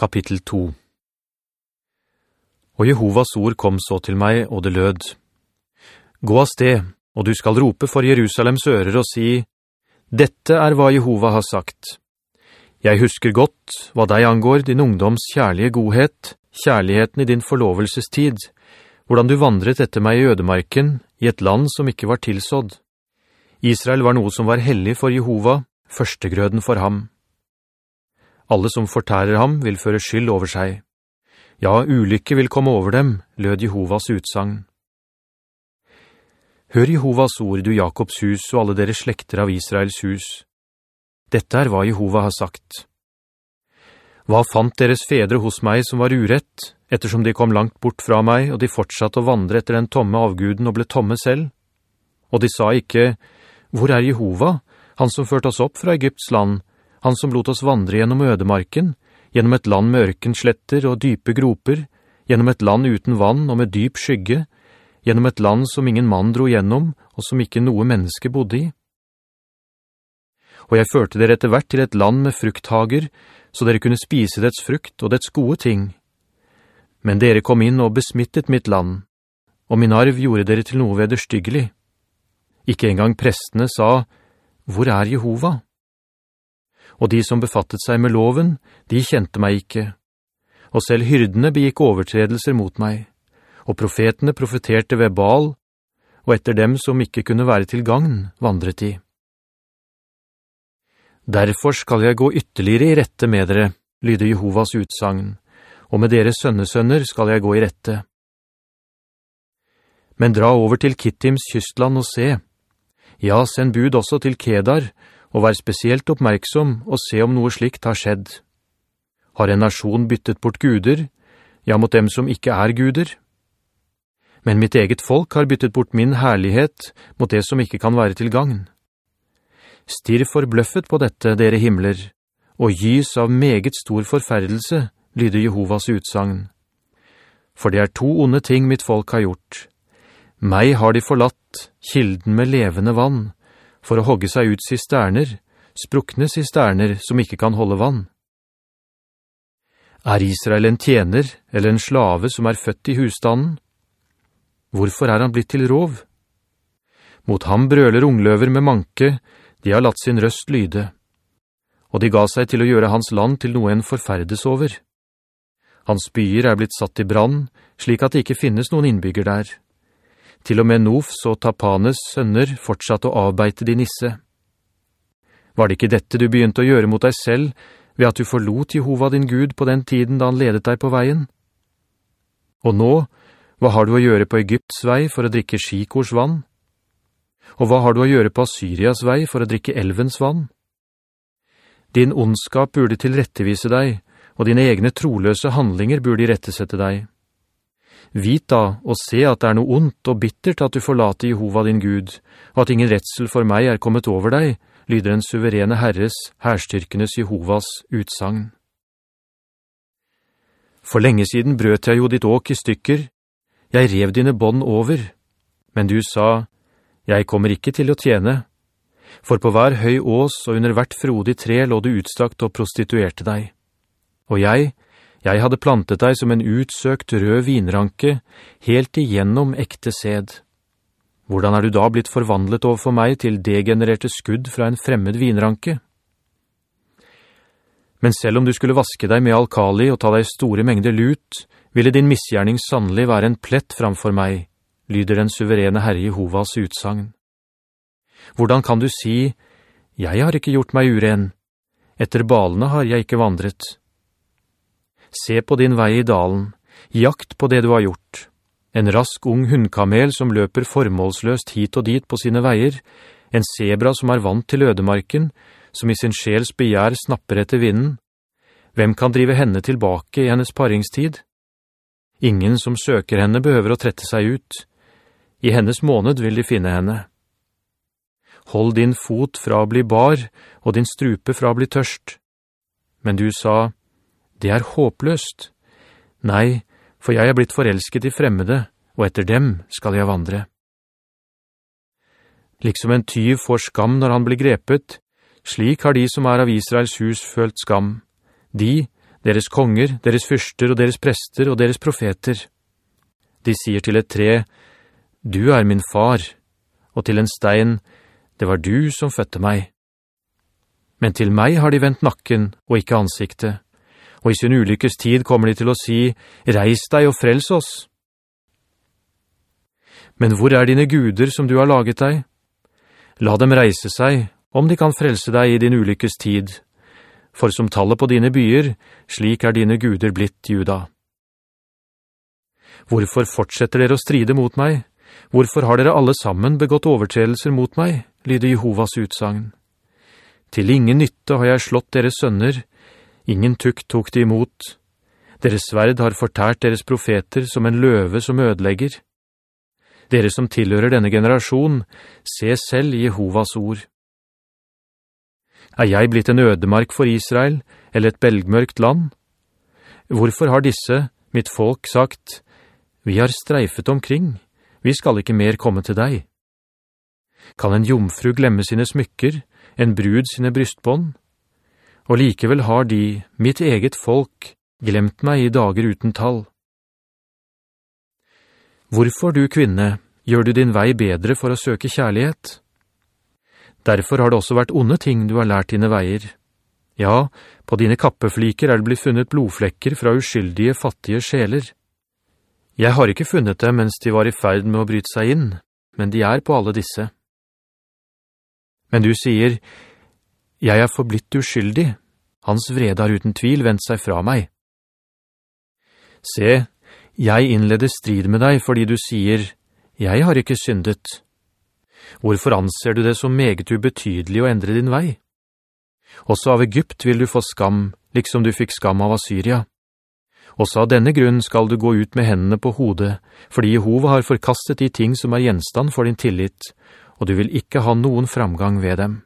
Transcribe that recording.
Kapittel 2 Og Jehovas ord kom så til meg, og det lød. Gå av sted, og du skal rope for Jerusalems ører og si, «Dette er hva Jehova har sagt. Jeg husker godt hva deg angår din ungdoms kjærlige godhet, kjærligheten i din forlovelsestid, hvordan du vandret etter meg i ødemarken, i et land som ikke var tilsådd. Israel var noe som var hellig for Jehova, førstegrøden for ham. Alle som fortærer ham vil føre skyld over seg. Ja, ulykke vil komme over dem, lød Jehovas utsang. Hør Jehovas ord, du Jakobs hus og alle dere slekter av Israels hus. Dette er hva Jehova har sagt. Hva fant deres fedre hos meg som var urett, ettersom de kom langt bort fra meg, og de fortsatte å vandre etter den tomme avguden og ble tomme selv? Og de sa ikke, «Hvor er Jehova, han som førte oss opp fra Egypts land, han som lot oss vandre gjennom ødemarken, gjennom et land med ørkensletter og dype groper, gjennom et land uten vann og med dyp skygge, gjennom et land som ingen mann dro gjennom, og som ikke noe menneske bodde i. Og jeg førte dere etter hvert til et land med frukthager, så dere kunne spise dets frukt og dets gode ting. Men dere kom inn og besmittet mitt land, og min arv gjorde dere til noe vederstyggelig. Ikke engang prestene sa, «Hvor er Jehova?» Og de som befattet seg med loven, de kjente meg ikke. Og selv hyrdene begikk overtredelser mot meg, og profetene profeterte ved Baal, og etter dem som ikke kunne være til gagn, vandret de. Derfor skal jeg gå ytterligere i rette med dere, lyder Jehovas utsagn, og med deres sønnesønner skal jeg gå i rette. Men dra over til Kittims kystland og se. Ja, send bud også til Kedar, og vær spesielt oppmerksom og se om noe slikt har skjedd. Har en nasjon byttet bort guder, ja mot dem som ikke er guder? Men mitt eget folk har byttet bort min herlighet mot det som ikke kan være til gagn. Stirr forbløffet på dette, dere himler, og gys av meget stor forferdelse, lyder Jehovas utsagn. For det er to onde ting mitt folk har gjort. Meg har de forlatt, kilden med levende vann, for å hogge seg ut sisterner, sprukne sisterner som ikke kan holde vann. Er Israel en tjener eller en slave som er født i husstanden? Hvorfor er han blitt til rov? Mot ham brøler ungløver med manke, de har latt sin røst lyde. Og de ga seg til å gjøre hans land til noe en forferdes over. Hans byer er blitt satt i brann, slik at det ikke finnes noen innbygger der. Til og med Nofs og Tapanes sønner fortsatte å avbeite din nisse. Var det ikke dette du begynte å gjøre mot deg selv, ved at du forlot Jehova din Gud på den tiden da han ledet deg på veien? Og nå, hva har du å gjøre på Egypts vei for å drikke Skikors vann? Og hva har du å gjøre på Assyrias vei for å drikke elvens vann? Din ondskap burde tilrettevise deg, og dine egne troløse handlinger burde rettesette deg. Vit da og se at det er noe ondt og bittert at du forlater Jehova din Gud, og at ingen retsel for meg er kommet over deg, lyder den suverene Herres, herstyrkenes Jehovas utsagn. For lenge siden brøt jeg jo ditt åk i stykker, jeg rev dine bånd over, men du sa, jeg kommer ikke til å tjene, for på hver høy ås og under hvert frodig tre lå du utstakt og prostituerte deg. Og jeg, jeg hadde plantet deg som en utsøkt rød vinranke, helt igjennom ekte sed. Hvordan er du da blitt forvandlet overfor meg til degenererte skudd fra en fremmed vinranke? Men selv om du skulle vaske deg med alkali og ta deg store mengder lut, ville din misgjerning sannelig være en plett framfor meg, lyder den suverene Herre Jehovas utsagn. Hvordan kan du si, «Jeg har ikke gjort meg uren. Etter balene har jeg ikke vandret.» Se på din vei i dalen, jakt på det du har gjort. En rask ung hundkamel som løper formålsløst hit og dit på sine veier, en zebra som er vant til ødemarken, som i sin sjels begjær snapper etter vinden. Hvem kan drive henne tilbake i hennes paringstid? Ingen som søker henne behøver å trette seg ut. I hennes måned vil de finne henne. Hold din fot fra å bli bar, og din strupe fra å bli tørst. Men du sa, det er håpløst. Nei, for jeg er blitt forelsket i fremmede, og etter dem skal jeg vandre. Liksom en tyv får skam når han blir grepet, slik har de som er av Israels hus følt skam. De, deres konger, deres fyrster og deres prester og deres profeter. De sier til et tre, «Du er min far», og til en stein, «Det var du som fødte meg». Men til meg har de vendt nakken og ikke ansiktet, og i sin ulykkes tid kommer de til å si, «Reis deg og frels oss». Men hvor er dine guder som du har laget deg? La dem reise seg, om de kan frelse deg i din ulykkes tid, for som tallet på dine byer, slik er dine guder blitt, Juda. Hvorfor fortsetter dere å stride mot meg? Hvorfor har dere alle sammen begått overtredelser mot meg, lyder Jehovas utsagn. Til ingen nytte har jeg slått deres sønner, ingen tukt tok de imot. Deres sverd har fortært deres profeter som en løve som ødelegger. Dere som tilhører denne generasjon, se selv Jehovas ord. Er jeg blitt en ødemark for Israel, eller et belgmørkt land? Hvorfor har disse, mitt folk, sagt, «Vi har streifet omkring, vi skal ikke mer komme til deg». Kan en jomfru glemme sine smykker, en brud sine brystbånd? Og likevel har de, mitt eget folk, glemt meg i dager uten tall. Hvorfor, du kvinne, gjør du din vei bedre for å søke kjærlighet?» Derfor har det også vært onde ting du har lært dine veier. Ja, på dine kappefliker er det blitt funnet blodflekker fra uskyldige, fattige sjeler. Jeg har ikke funnet dem mens de var i ferd med å bryte seg inn, men de er på alle disse. Men du sier, «Jeg er forblitt uskyldig. Hans vrede har uten tvil vendt seg fra meg.» Se, jeg innleder strid med deg fordi du sier, «Jeg har ikke syndet.» Hvorfor anser du det som meget ubetydelig å endre din vei? Også av Egypt vil du få skam, liksom du fikk skam av Assyria. Også av denne grunn skal du gå ut med hendene på hodet, fordi Jehova har forkastet de ting som er gjenstand for din tillit, og du vil ikke ha noen framgang ved dem.